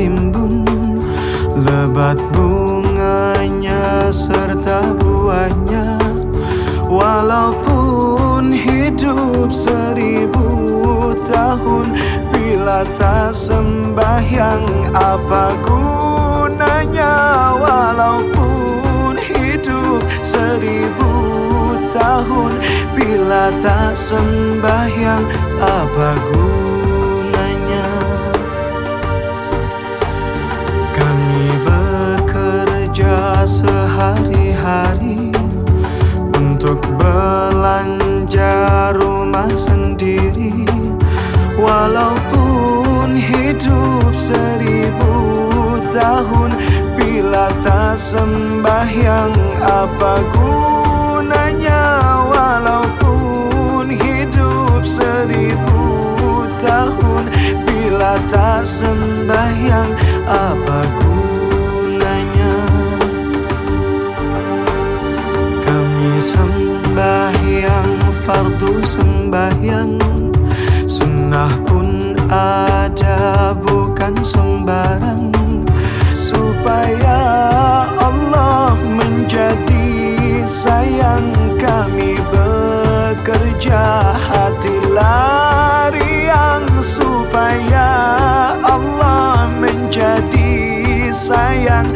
rimbun Lebat bunganya serta buahnya. Walaupun hidup seribu tahun Bila tak sembahyang apa gunanya? Walaupun hidup seribu tahun Bila tak sembahyang apa gunanya belanja rumah sendiri Walaupun hidup seribu tahun Bila tak sembahyang apa gunanya? Walaupun hidup seribu tahun Bila tak sembahyang apa gunanya sembahyang. Sunnah pun ada bukan sembarang. Supaya Allah menjadi sayang Kami bekerja hati lariang Supaya Allah menjadi sayang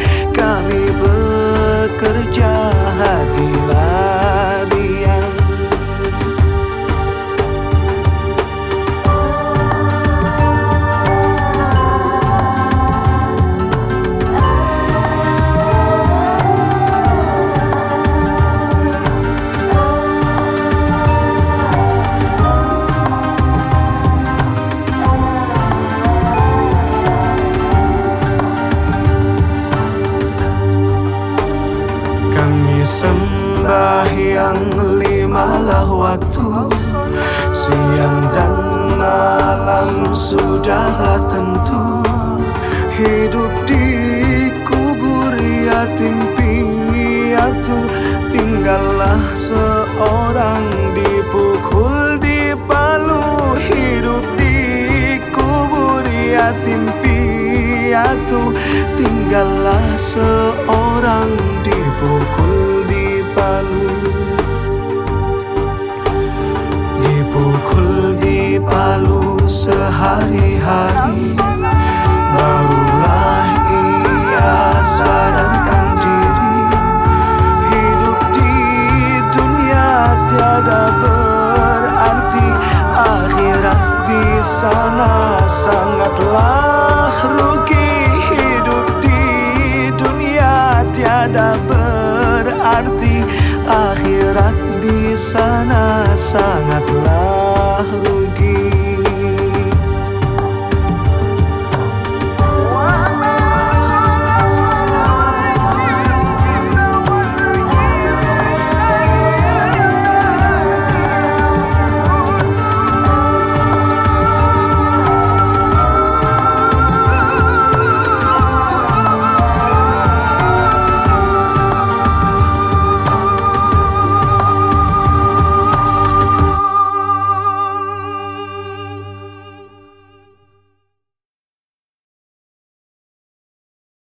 sembahyang limalah waktu. Siang dan malam sudahlah tentu. Hidup di kubur yatim piatu Tinggallah seorang dipukul di palu. Hidup di kubur yatim piatu Tinggallah seorang dipukul sehari-hari. Barulah ia sadarkan diri. Hidup di dunia tiada berarti. Akhirat di sana sangatlah rugi. Hidup di dunia tiada berarti. Akhirat di sana sangatlah